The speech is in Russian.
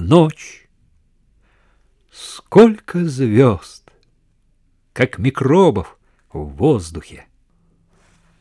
ночь. Сколько звезд, как микробов в воздухе.